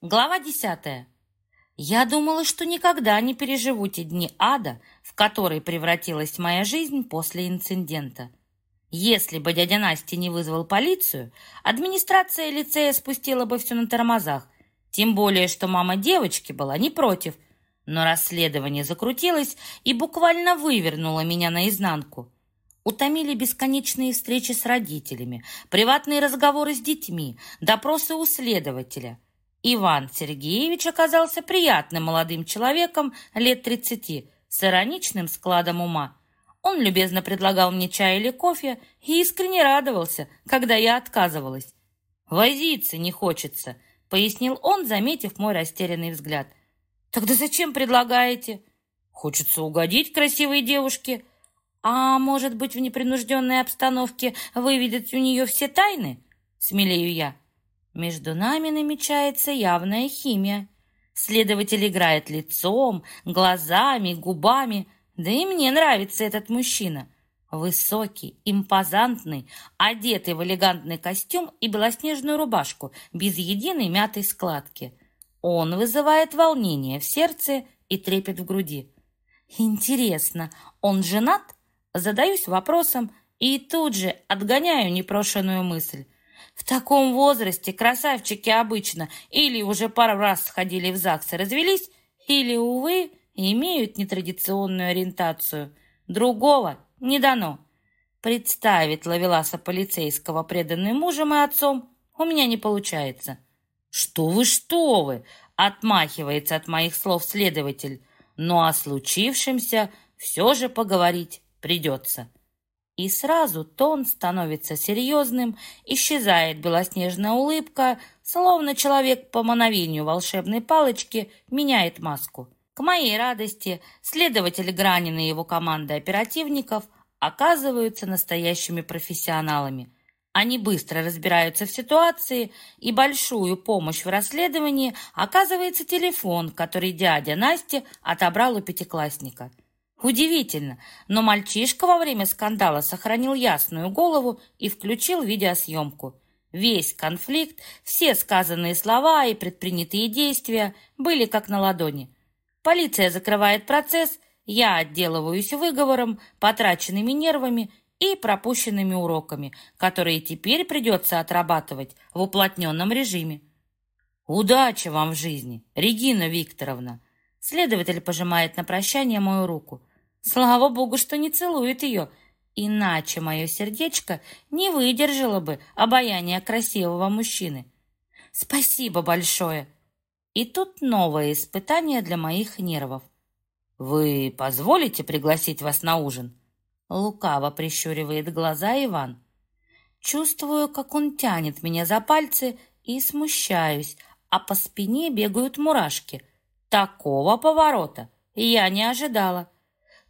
Глава десятая. Я думала, что никогда не переживу те дни ада, в которые превратилась моя жизнь после инцидента. Если бы дядя Настя не вызвал полицию, администрация лицея спустила бы все на тормозах, тем более, что мама девочки была не против. Но расследование закрутилось и буквально вывернуло меня наизнанку. Утомили бесконечные встречи с родителями, приватные разговоры с детьми, допросы у следователя – Иван Сергеевич оказался приятным молодым человеком лет тридцати, с ироничным складом ума. Он любезно предлагал мне чай или кофе и искренне радовался, когда я отказывалась. «Возиться не хочется», — пояснил он, заметив мой растерянный взгляд. «Тогда зачем предлагаете?» «Хочется угодить красивой девушке. А может быть, в непринужденной обстановке выведать у нее все тайны?» Смелею я. Между нами намечается явная химия. Следователь играет лицом, глазами, губами. Да и мне нравится этот мужчина. Высокий, импозантный, одетый в элегантный костюм и белоснежную рубашку, без единой мятой складки. Он вызывает волнение в сердце и трепет в груди. Интересно, он женат? Задаюсь вопросом и тут же отгоняю непрошенную мысль. В таком возрасте красавчики обычно или уже пару раз сходили в ЗАГС и развелись, или, увы, имеют нетрадиционную ориентацию. Другого не дано. Представить Лавеласа полицейского преданным мужем и отцом у меня не получается. «Что вы, что вы!» — отмахивается от моих слов следователь. «Но о случившемся все же поговорить придется». И сразу тон становится серьезным, исчезает белоснежная улыбка, словно человек по мановению волшебной палочки меняет маску. К моей радости, следователь Гранин и его команда оперативников оказываются настоящими профессионалами. Они быстро разбираются в ситуации, и большую помощь в расследовании оказывается телефон, который дядя Насти отобрал у пятиклассника – Удивительно, но мальчишка во время скандала сохранил ясную голову и включил видеосъемку. Весь конфликт, все сказанные слова и предпринятые действия были как на ладони. Полиция закрывает процесс, я отделываюсь выговором, потраченными нервами и пропущенными уроками, которые теперь придется отрабатывать в уплотненном режиме. Удачи вам в жизни, Регина Викторовна! Следователь пожимает на прощание мою руку. Слава богу, что не целует ее, иначе мое сердечко не выдержало бы обаяния красивого мужчины. Спасибо большое. И тут новое испытание для моих нервов. Вы позволите пригласить вас на ужин? Лукаво прищуривает глаза Иван. Чувствую, как он тянет меня за пальцы и смущаюсь, а по спине бегают мурашки. Такого поворота я не ожидала.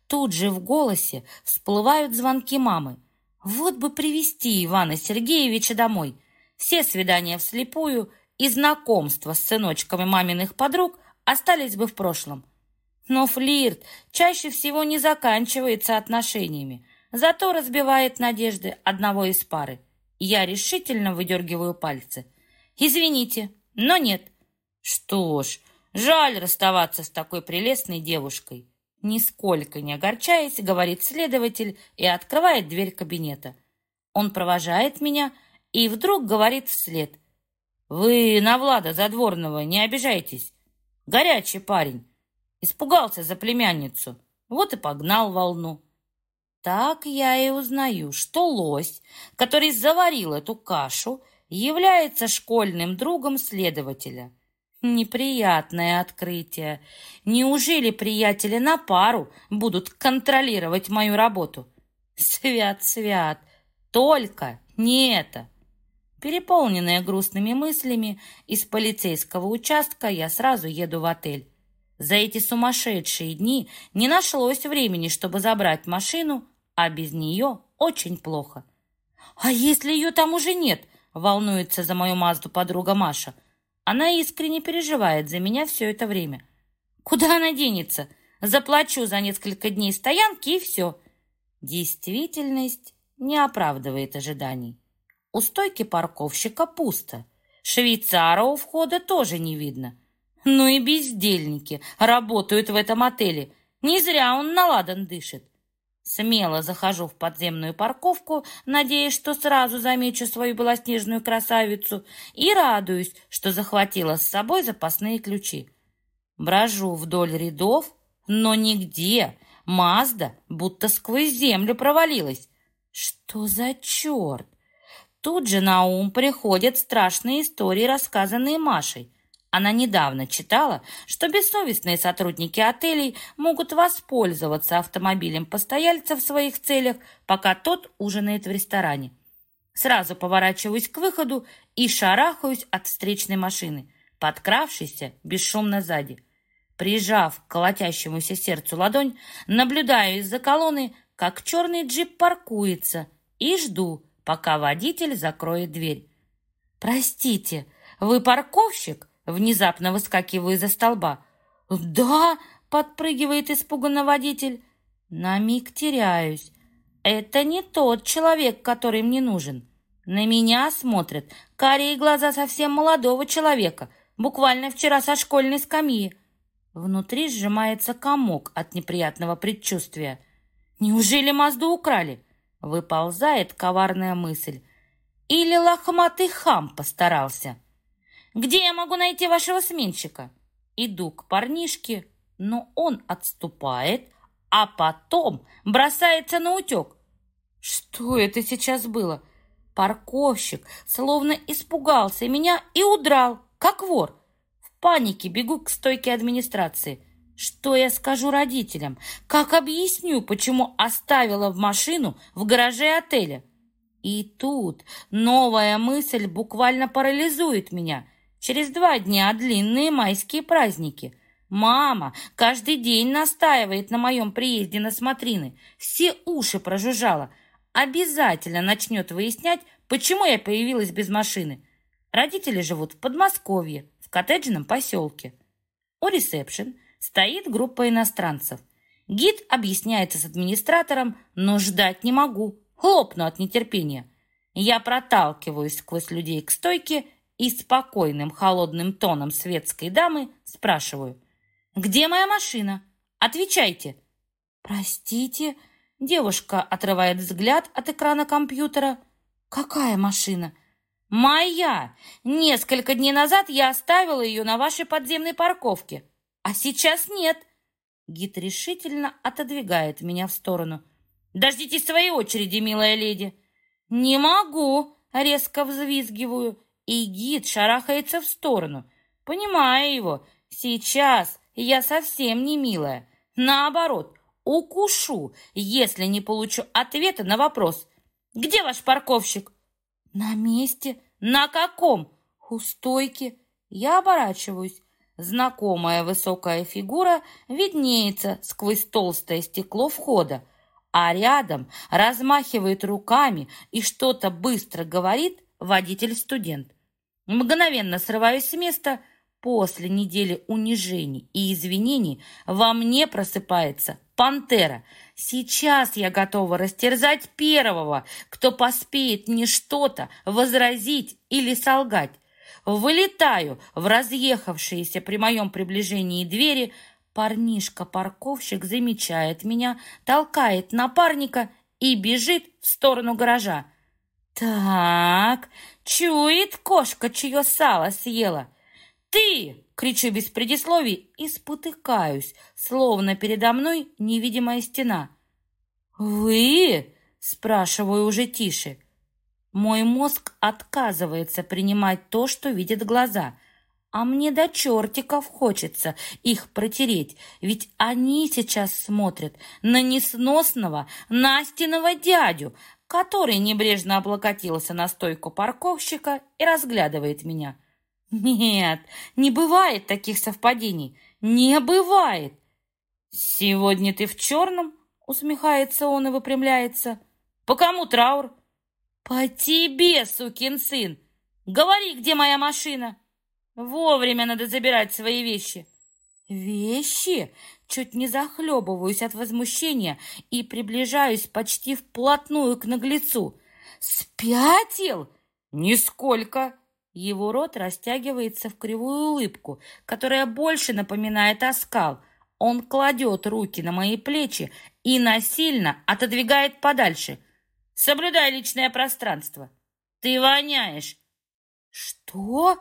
Тут же в голосе всплывают звонки мамы. Вот бы привести Ивана Сергеевича домой. Все свидания вслепую и знакомства с сыночками маминых подруг остались бы в прошлом. Но флирт чаще всего не заканчивается отношениями, зато разбивает надежды одного из пары. Я решительно выдергиваю пальцы. «Извините, но нет». «Что ж, жаль расставаться с такой прелестной девушкой». Нисколько не огорчаясь, говорит следователь и открывает дверь кабинета. Он провожает меня и вдруг говорит вслед. «Вы на Влада Задворного не обижайтесь. Горячий парень. Испугался за племянницу. Вот и погнал волну». Так я и узнаю, что лось, который заварил эту кашу, является школьным другом следователя. Неприятное открытие. Неужели приятели на пару будут контролировать мою работу? Свят, свят, только не это. Переполненная грустными мыслями, из полицейского участка я сразу еду в отель. За эти сумасшедшие дни не нашлось времени, чтобы забрать машину, а без нее очень плохо. «А если ее там уже нет?» — волнуется за мою Мазду подруга Маша — она искренне переживает за меня все это время. Куда она денется? Заплачу за несколько дней стоянки и все. Действительность не оправдывает ожиданий. У стойки парковщика пусто. Швейцара у входа тоже не видно. Ну и бездельники работают в этом отеле. Не зря он наладан дышит. Смело захожу в подземную парковку, надеясь, что сразу замечу свою белоснежную красавицу, и радуюсь, что захватила с собой запасные ключи. Брожу вдоль рядов, но нигде. Мазда будто сквозь землю провалилась. Что за черт? Тут же на ум приходят страшные истории, рассказанные Машей. Она недавно читала, что бессовестные сотрудники отелей могут воспользоваться автомобилем постояльца в своих целях, пока тот ужинает в ресторане. Сразу поворачиваюсь к выходу и шарахаюсь от встречной машины, подкравшейся бесшумно сзади. Прижав к колотящемуся сердцу ладонь, наблюдаю из-за колонны, как черный джип паркуется, и жду, пока водитель закроет дверь. «Простите, вы парковщик?» Внезапно выскакиваю из-за столба. «Да!» — подпрыгивает испуганно водитель. На миг теряюсь. Это не тот человек, который мне нужен. На меня смотрят карие глаза совсем молодого человека, буквально вчера со школьной скамьи. Внутри сжимается комок от неприятного предчувствия. Неужели Мазду украли? Выползает коварная мысль. Или лохматый хам постарался. Где я могу найти вашего сменщика? Иду к парнишке, но он отступает, а потом бросается на утек. Что это сейчас было? Парковщик словно испугался меня и удрал, как вор. В панике бегу к стойке администрации. Что я скажу родителям? Как объясню, почему оставила в машину в гараже отеля? И тут новая мысль буквально парализует меня – Через два дня длинные майские праздники. Мама каждый день настаивает на моем приезде на смотрины. Все уши прожужжала. Обязательно начнет выяснять, почему я появилась без машины. Родители живут в Подмосковье, в коттеджном поселке. У ресепшн стоит группа иностранцев. Гид объясняется с администратором, но ждать не могу. Хлопну от нетерпения. Я проталкиваюсь сквозь людей к стойке и спокойным холодным тоном светской дамы спрашиваю. «Где моя машина? Отвечайте!» «Простите?» Девушка отрывает взгляд от экрана компьютера. «Какая машина?» «Моя! Несколько дней назад я оставила ее на вашей подземной парковке, а сейчас нет!» Гид решительно отодвигает меня в сторону. «Дождитесь своей очереди, милая леди!» «Не могу!» — резко взвизгиваю и гид шарахается в сторону. Понимаю его. Сейчас я совсем не милая. Наоборот, укушу, если не получу ответа на вопрос. Где ваш парковщик? На месте. На каком? У стойки. Я оборачиваюсь. Знакомая высокая фигура виднеется сквозь толстое стекло входа, а рядом размахивает руками и что-то быстро говорит водитель-студент. Мгновенно срываюсь с места. После недели унижений и извинений во мне просыпается пантера. Сейчас я готова растерзать первого, кто поспеет мне что-то возразить или солгать. Вылетаю в разъехавшиеся при моем приближении двери. Парнишка-парковщик замечает меня, толкает напарника и бежит в сторону гаража. «Так, чует кошка, чье сало съела!» «Ты!» — кричу без предисловий и спотыкаюсь, словно передо мной невидимая стена. «Вы?» — спрашиваю уже тише. Мой мозг отказывается принимать то, что видят глаза, а мне до чертиков хочется их протереть, ведь они сейчас смотрят на несносного Настиного дядю, который небрежно облокотился на стойку парковщика и разглядывает меня. Нет, не бывает таких совпадений. Не бывает. Сегодня ты в черном? Усмехается он и выпрямляется. По кому траур? По тебе, сукин сын. Говори, где моя машина. Вовремя надо забирать свои вещи. Вещи? Чуть не захлебываюсь от возмущения и приближаюсь почти вплотную к наглецу. «Спятил?» «Нисколько!» Его рот растягивается в кривую улыбку, которая больше напоминает оскал. Он кладет руки на мои плечи и насильно отодвигает подальше. «Соблюдай личное пространство. Ты воняешь!» «Что?»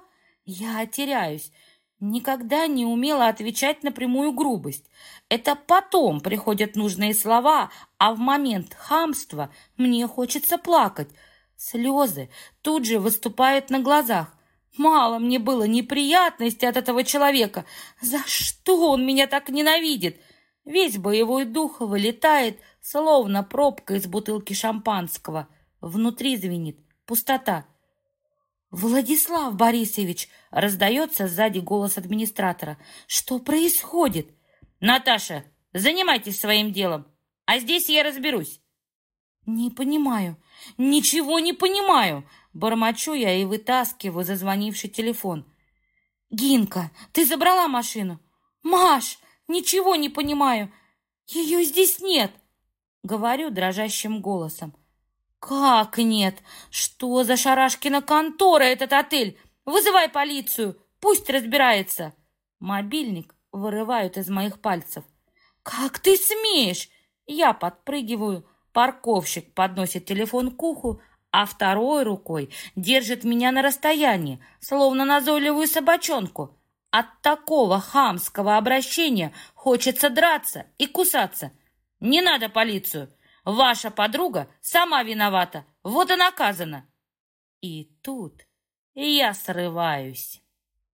Я теряюсь. Никогда не умела отвечать на прямую грубость. Это потом приходят нужные слова, а в момент хамства мне хочется плакать. Слезы тут же выступают на глазах. Мало мне было неприятностей от этого человека. За что он меня так ненавидит? Весь боевой дух вылетает, словно пробка из бутылки шампанского. Внутри звенит пустота. «Владислав Борисович!» — раздается сзади голос администратора. «Что происходит?» «Наташа, занимайтесь своим делом, а здесь я разберусь». «Не понимаю, ничего не понимаю!» Бормочу я и вытаскиваю зазвонивший телефон. «Гинка, ты забрала машину?» «Маш, ничего не понимаю! Ее здесь нет!» Говорю дрожащим голосом. «Как нет? Что за шарашкина контора этот отель? Вызывай полицию, пусть разбирается!» Мобильник вырывают из моих пальцев. «Как ты смеешь?» Я подпрыгиваю, парковщик подносит телефон к уху, а второй рукой держит меня на расстоянии, словно назойливую собачонку. От такого хамского обращения хочется драться и кусаться. «Не надо полицию!» Ваша подруга сама виновата, вот и наказана. И тут я срываюсь.